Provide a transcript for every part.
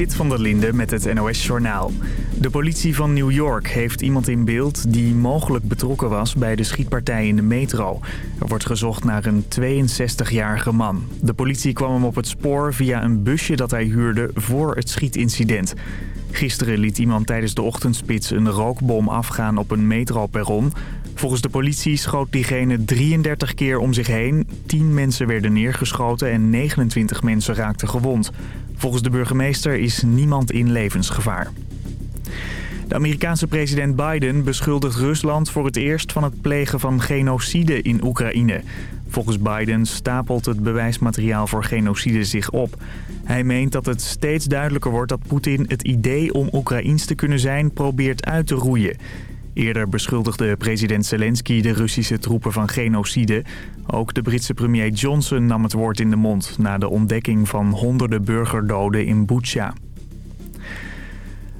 Sit van der Linde met het NOS-journaal. De politie van New York heeft iemand in beeld die mogelijk betrokken was bij de schietpartij in de metro. Er wordt gezocht naar een 62-jarige man. De politie kwam hem op het spoor via een busje dat hij huurde voor het schietincident. Gisteren liet iemand tijdens de ochtendspits een rookbom afgaan op een metroperron. Volgens de politie schoot diegene 33 keer om zich heen. 10 mensen werden neergeschoten en 29 mensen raakten gewond. Volgens de burgemeester is niemand in levensgevaar. De Amerikaanse president Biden beschuldigt Rusland voor het eerst van het plegen van genocide in Oekraïne. Volgens Biden stapelt het bewijsmateriaal voor genocide zich op. Hij meent dat het steeds duidelijker wordt dat Poetin het idee om Oekraïens te kunnen zijn probeert uit te roeien. Eerder beschuldigde president Zelensky de Russische troepen van genocide. Ook de Britse premier Johnson nam het woord in de mond... na de ontdekking van honderden burgerdoden in Butsja.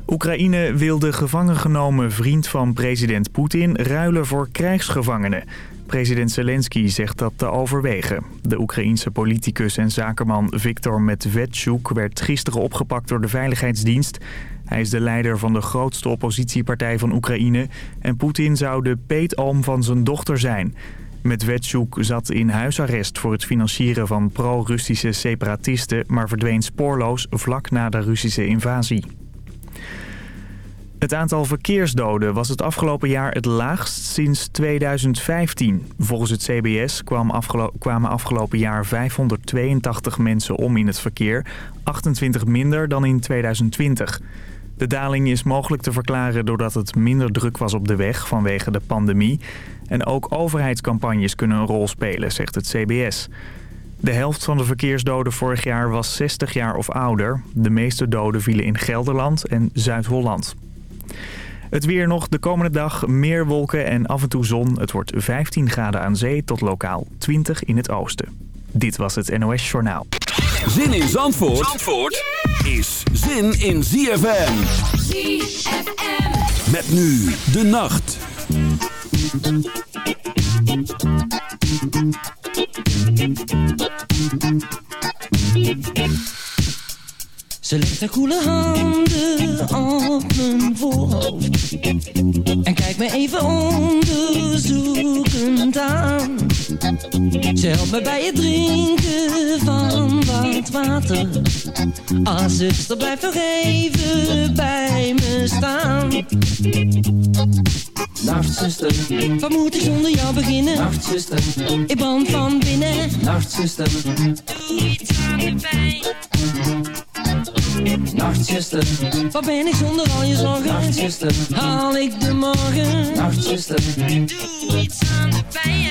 Oekraïne wil de gevangen genomen vriend van president Poetin ruilen voor krijgsgevangenen. President Zelensky zegt dat te overwegen. De Oekraïense politicus en zakenman Viktor Medvedchuk werd gisteren opgepakt door de Veiligheidsdienst. Hij is de leider van de grootste oppositiepartij van Oekraïne... en Poetin zou de peetoom van zijn dochter zijn. Medvedchuk zat in huisarrest voor het financieren van pro-Russische separatisten... maar verdween spoorloos vlak na de Russische invasie. Het aantal verkeersdoden was het afgelopen jaar het laagst sinds 2015. Volgens het CBS kwamen afgelopen jaar 582 mensen om in het verkeer. 28 minder dan in 2020. De daling is mogelijk te verklaren doordat het minder druk was op de weg vanwege de pandemie. En ook overheidscampagnes kunnen een rol spelen, zegt het CBS. De helft van de verkeersdoden vorig jaar was 60 jaar of ouder. De meeste doden vielen in Gelderland en Zuid-Holland. Het weer nog de komende dag, meer wolken en af en toe zon. Het wordt 15 graden aan zee tot lokaal 20 in het oosten. Dit was het NOS Journaal. Zin in Zandvoort, Zandvoort is zin in ZFM. ZFM. Met nu de nacht. Ze legt haar koele handen op mijn voorhoofd En kijkt me even onderzoekend aan Ze helpt me bij het drinken van wat water Ah, zuster, blijf nog even bij me staan Nachtzuster, wat moet ik zonder jou beginnen? Nachtzuster, ik brand van binnen Nachtzuster, doe iets aan de pijn Nachtzuster, wat ben ik zonder al je zorgen? Nachtzuster, haal ik de morgen? Nachtzuster, doe iets aan de pijn.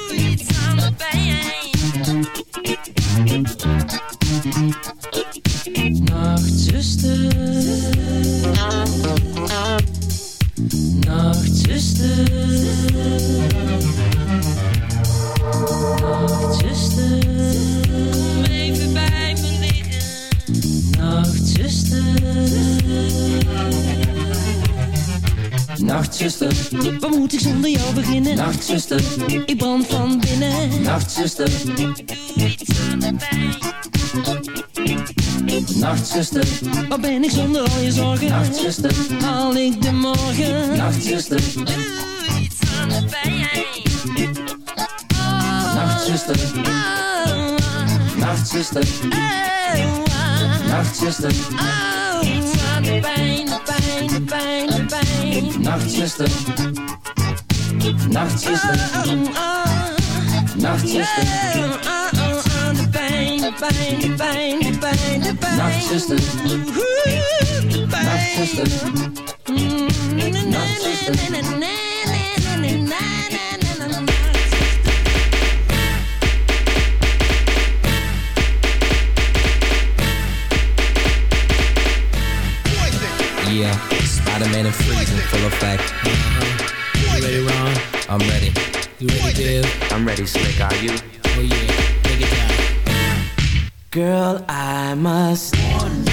Nachtzuster, ik brand van binnen. Nachtzuster, iets aan de pijn. Nachtzuster, wat ben ik zonder al je zorgen? Nachtzuster, haal ik de morgen? Nachtzuster, doe iets aan de pijn. Nachtzuster, oh. Nachtzuster. Nachtzuster, oh. iets aan de pijn, de pijn, de pijn, de pijn. Nachtzuster. Nachtzuster. Nachtzuster. De pijn, de pijn, de pijn, de pijn, de pijn. Nachtzuster. Nachtzuster. Nachtzuster. Yeah, Spider-Man and Freezing full effect. I'm ready. You ready, dude? I'm ready, Slick. Are you? Oh yeah, it down. Girl, I must warn you.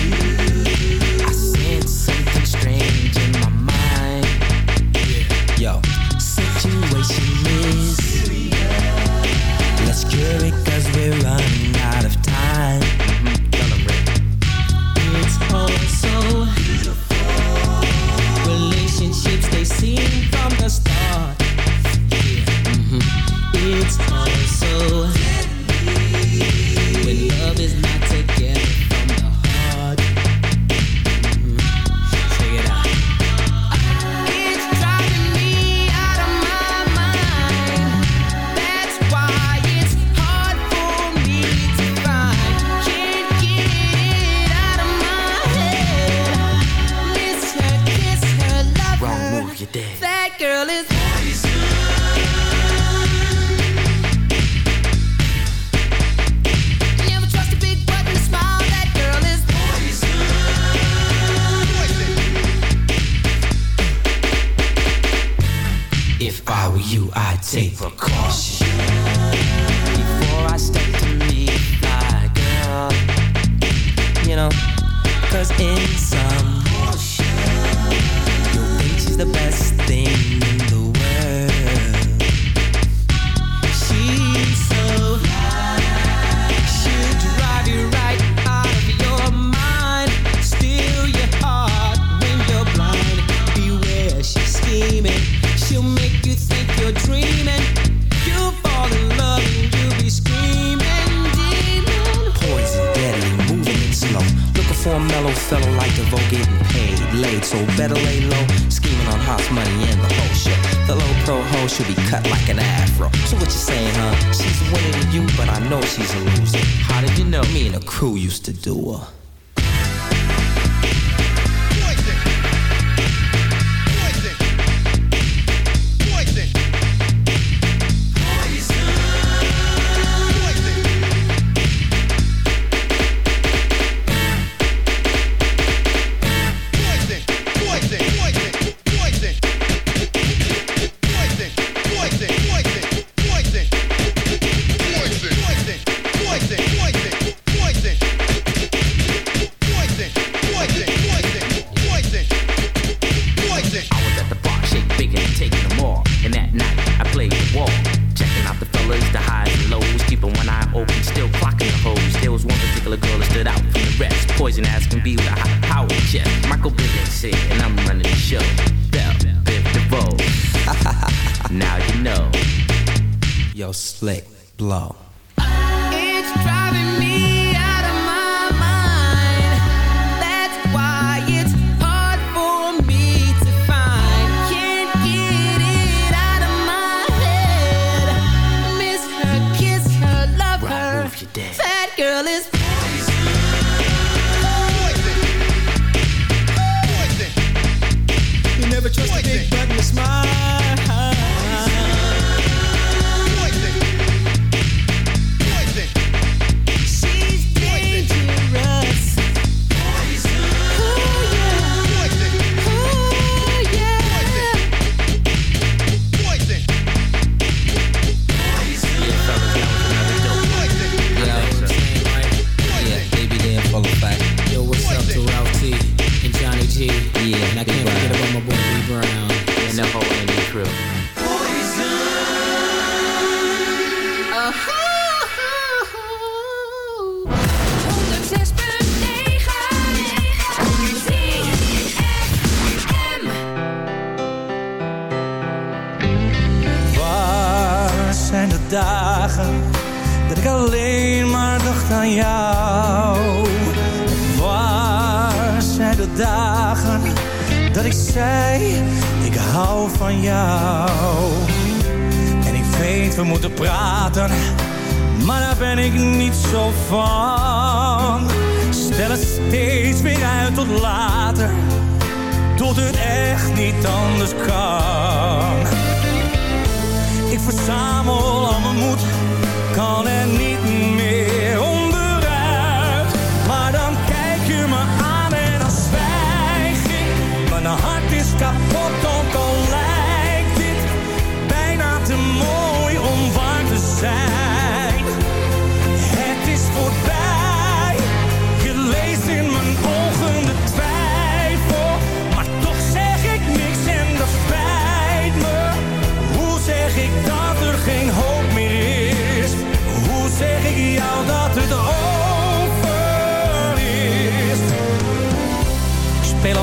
used to do her.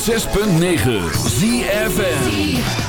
106.9 ZFN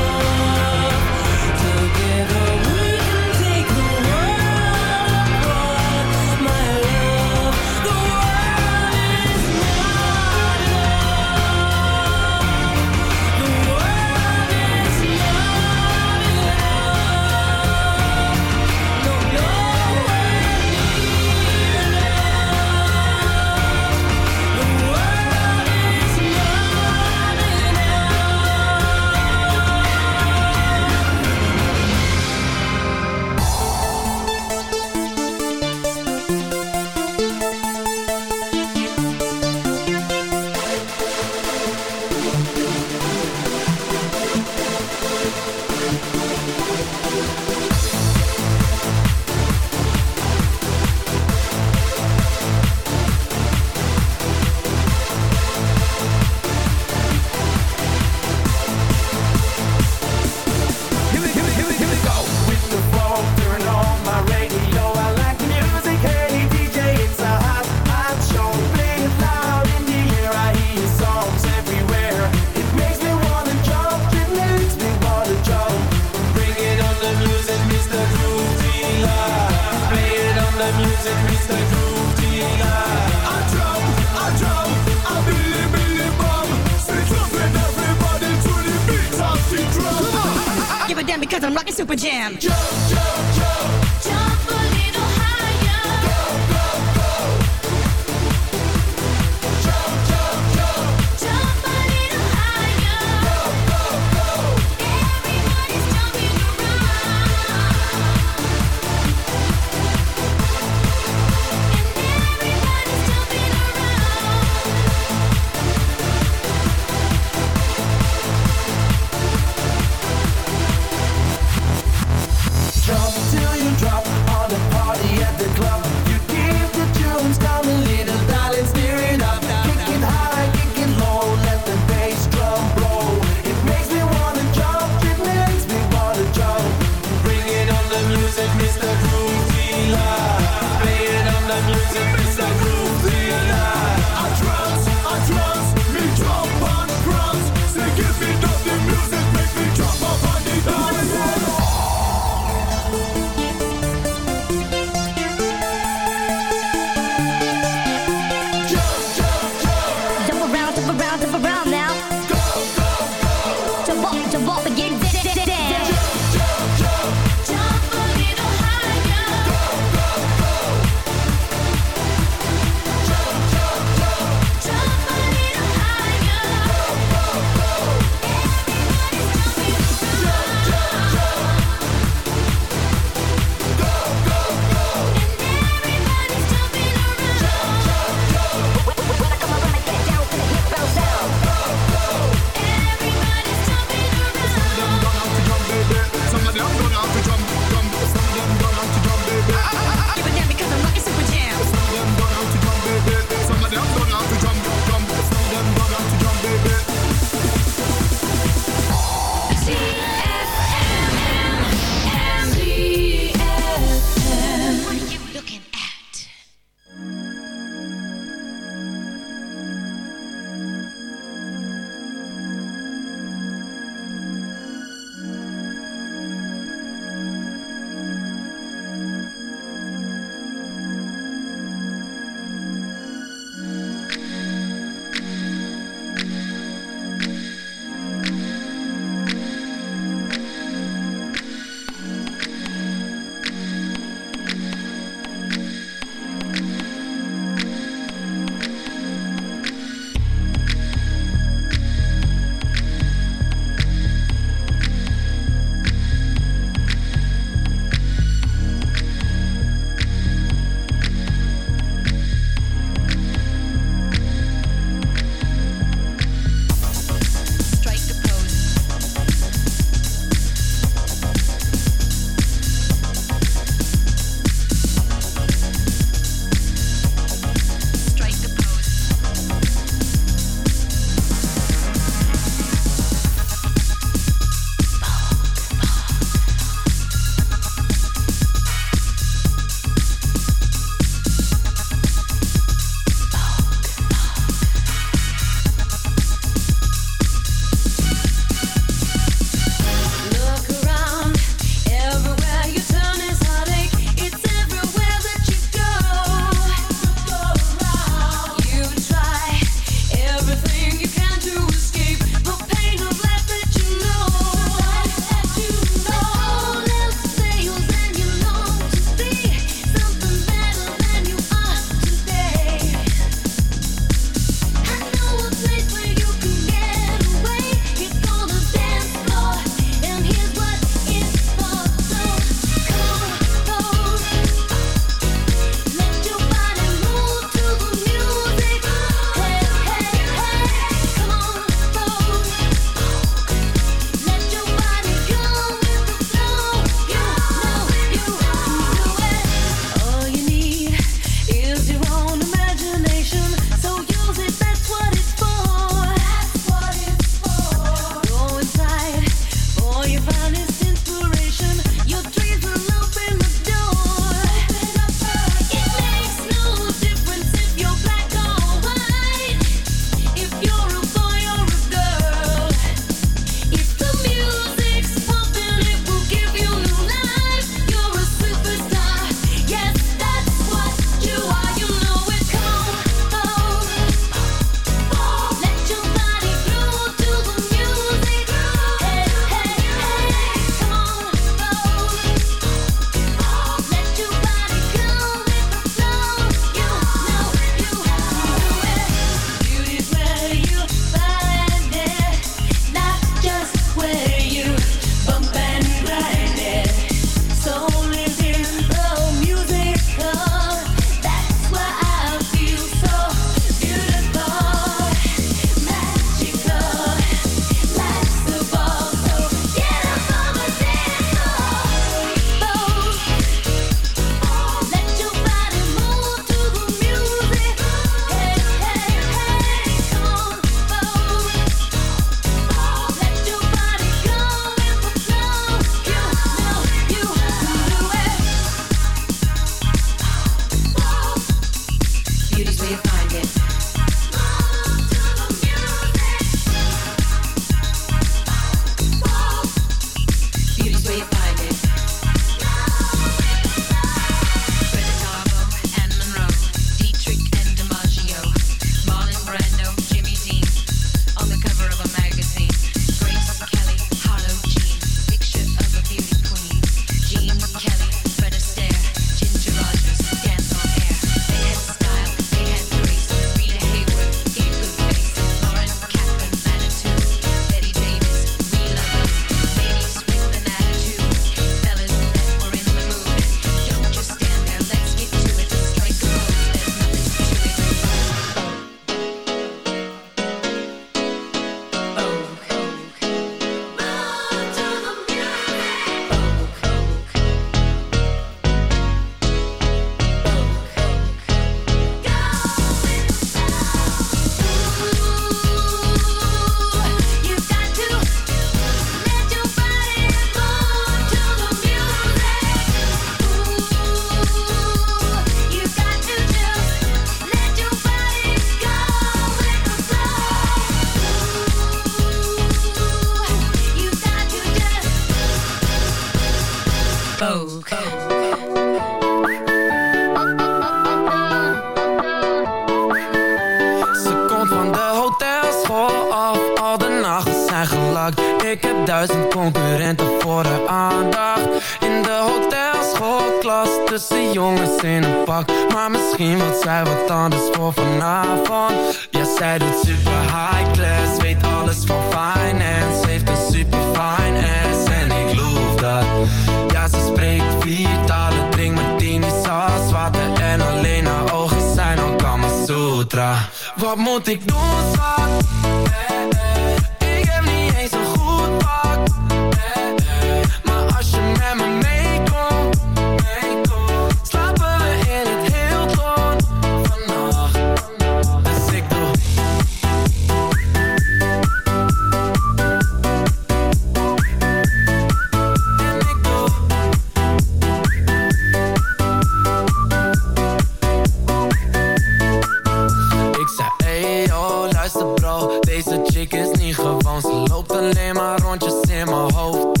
bro. Deze chick is niet gewoon. Ze loopt alleen maar rondjes in mijn hoofd.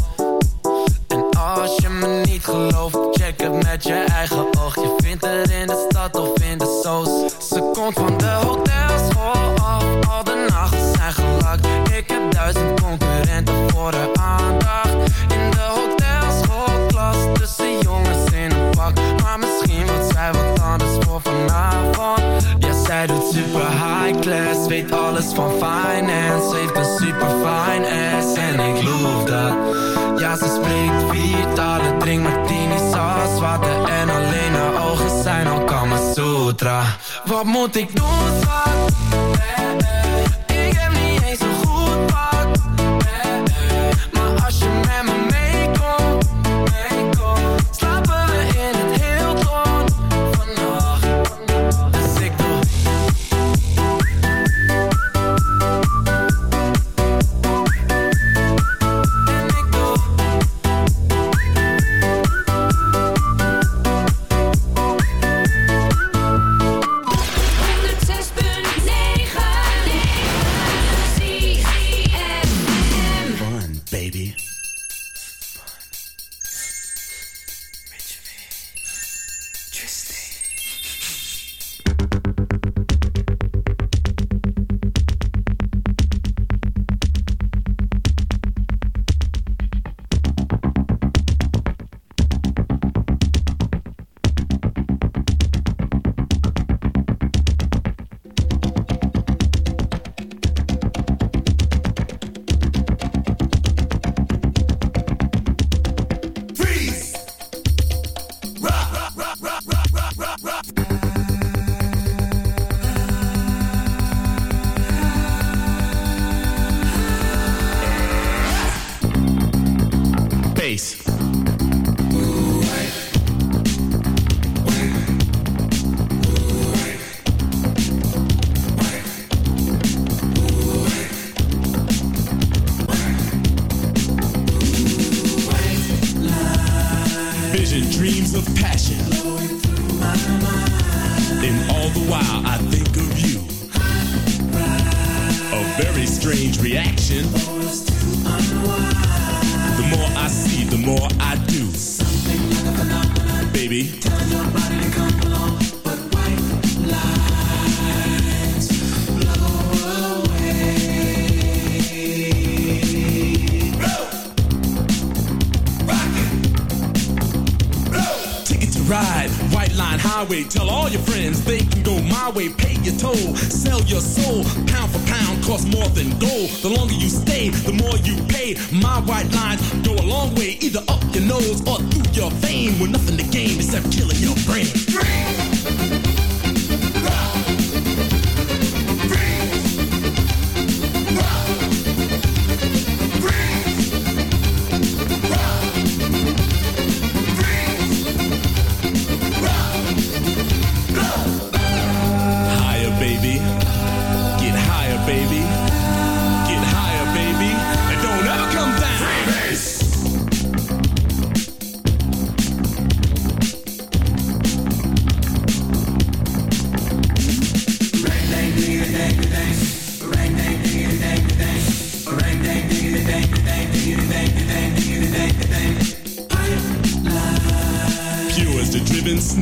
En als je me niet gelooft Check het met je eigen oog. Je vindt er in de stad of in de zoos. Ze komt van weet alles van finance. Ze heeft een super fine ass en ik loof dat. Ja, ze spreekt vier talen, drinkt martini, saus, water en alleen haar ogen zijn al Kama Sutra. Wat moet ik doen.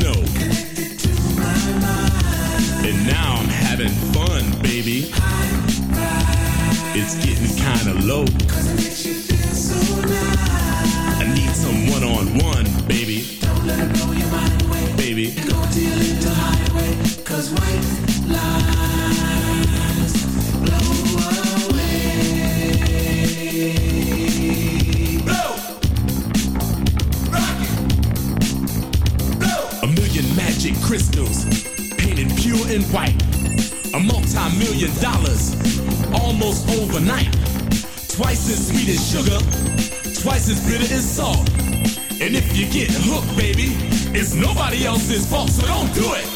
snow. And now I'm having fun, baby. It's getting kinda low. this is false, so don't do it.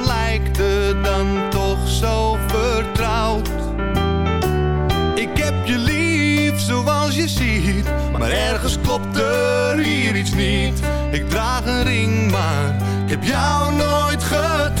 Maar ergens klopt er hier iets niet. Ik draag een ring, maar ik heb jou nooit getrouwd.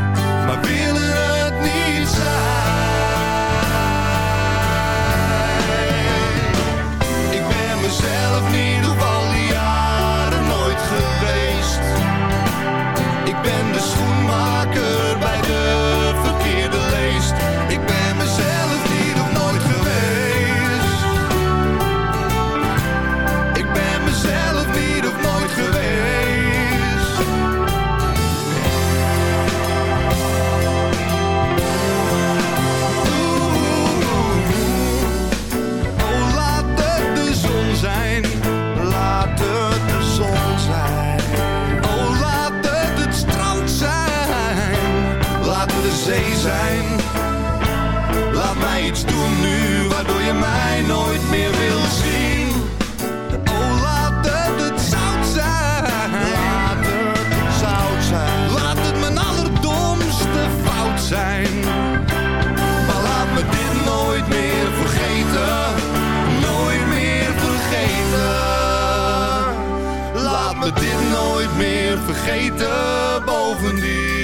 vergeten. Bovendien.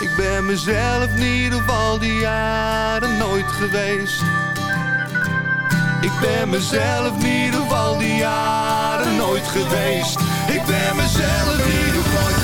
Ik ben mezelf niet op al die jaren nooit geweest. Ik ben mezelf niet op al die jaren nooit geweest. Ik ben mezelf niet op nooit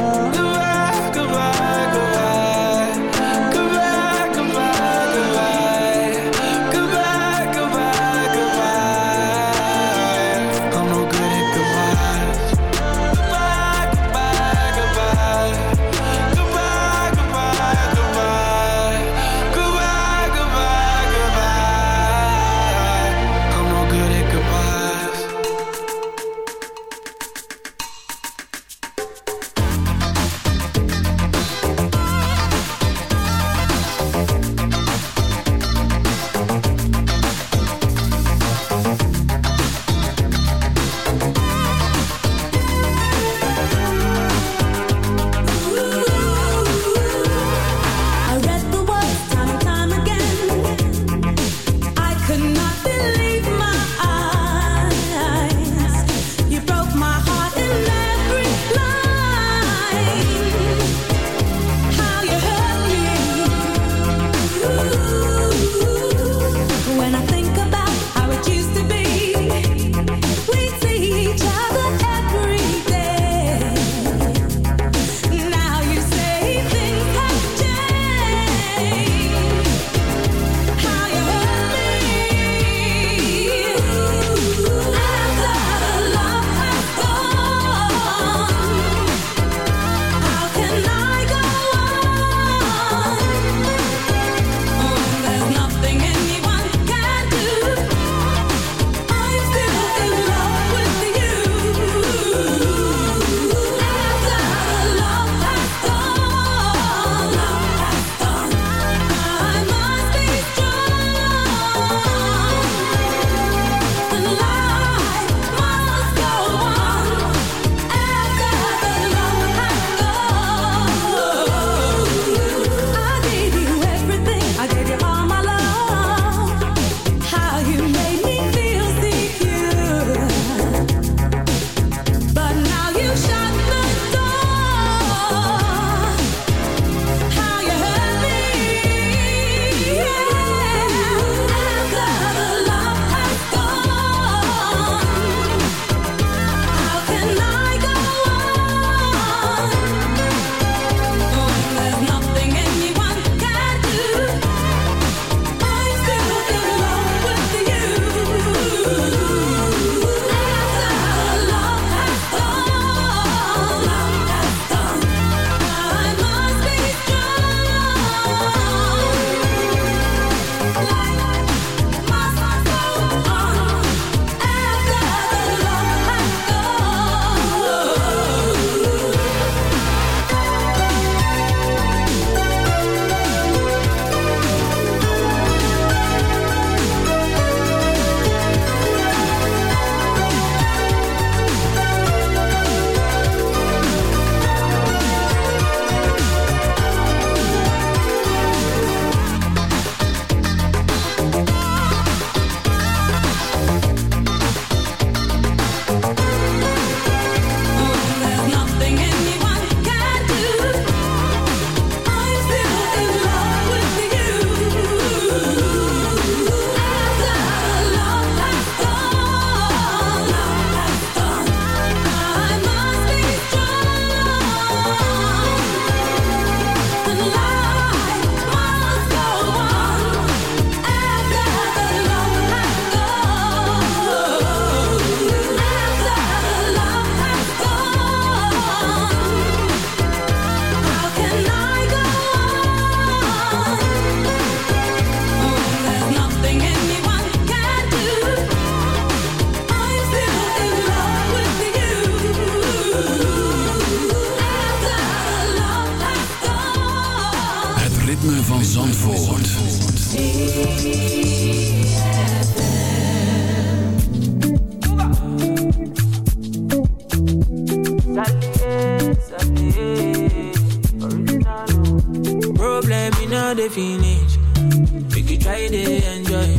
Enjoy.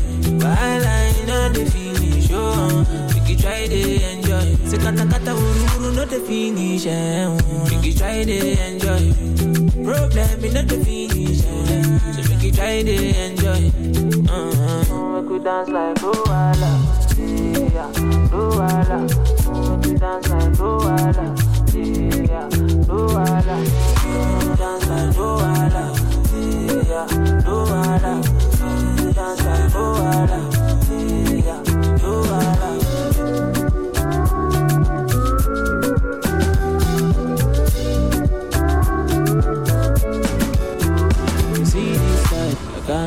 While I know the finish, oh, make you try to enjoy. Say kata kata uru uru no the finish, eh, oh. Make you try to enjoy. Problem not the finish, eh. So make you try to enjoy. Uh-huh. Make we dance like Luala, yeah, Luala. Make we dance like Luala, yeah, Luala. Make we dance like Luala, yeah,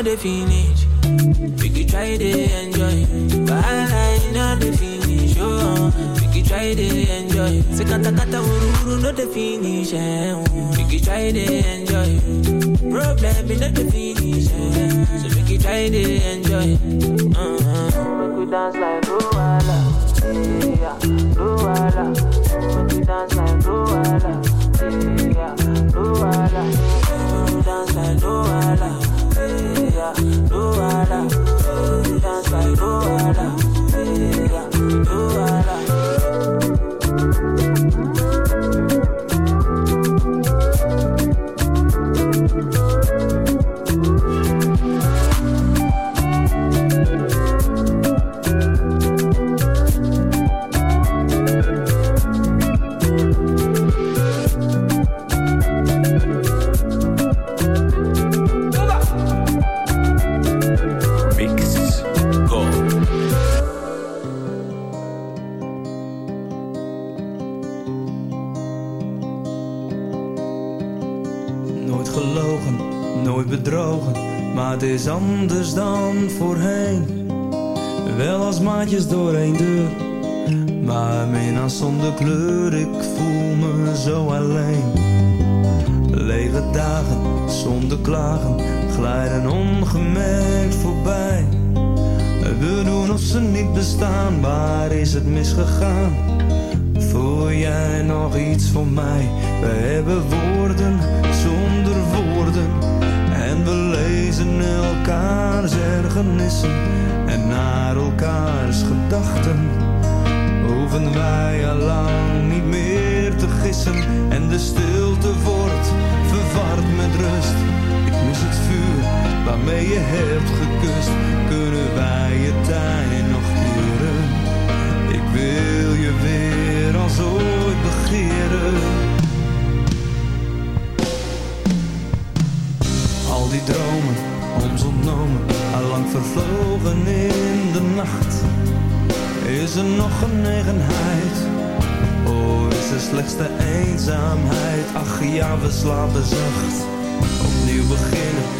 All the finish. We could try to enjoy. But I know the finish. Oh, we could try to enjoy. Say kata kata uru uru no the finish. Eh. We could try to enjoy. Problem in all the finish. Eh. So we could try to enjoy. Uh-huh. We dance like Luala. Yeah. Make we dance like Luala. Yeah. Make we dance like Luala wahala, no wahala. Dance like no wahala. Waarmee je hebt gekust. Kunnen wij je tijd nog keren? Ik wil je weer als ooit begeren. Al die dromen, ons ontnomen, allang vervlogen in de nacht. Is er nog genegenheid? Oh, is er slechts de eenzaamheid? Ach ja, we slapen zacht. Opnieuw beginnen,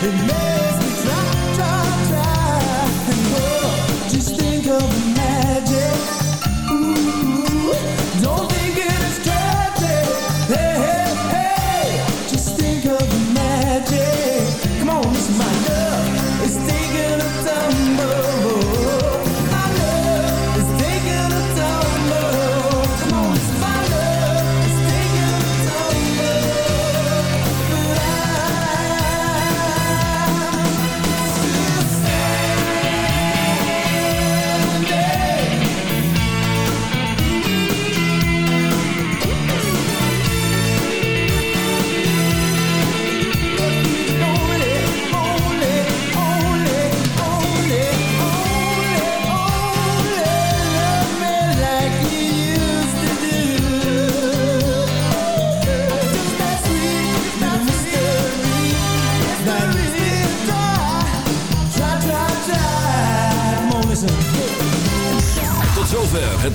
It made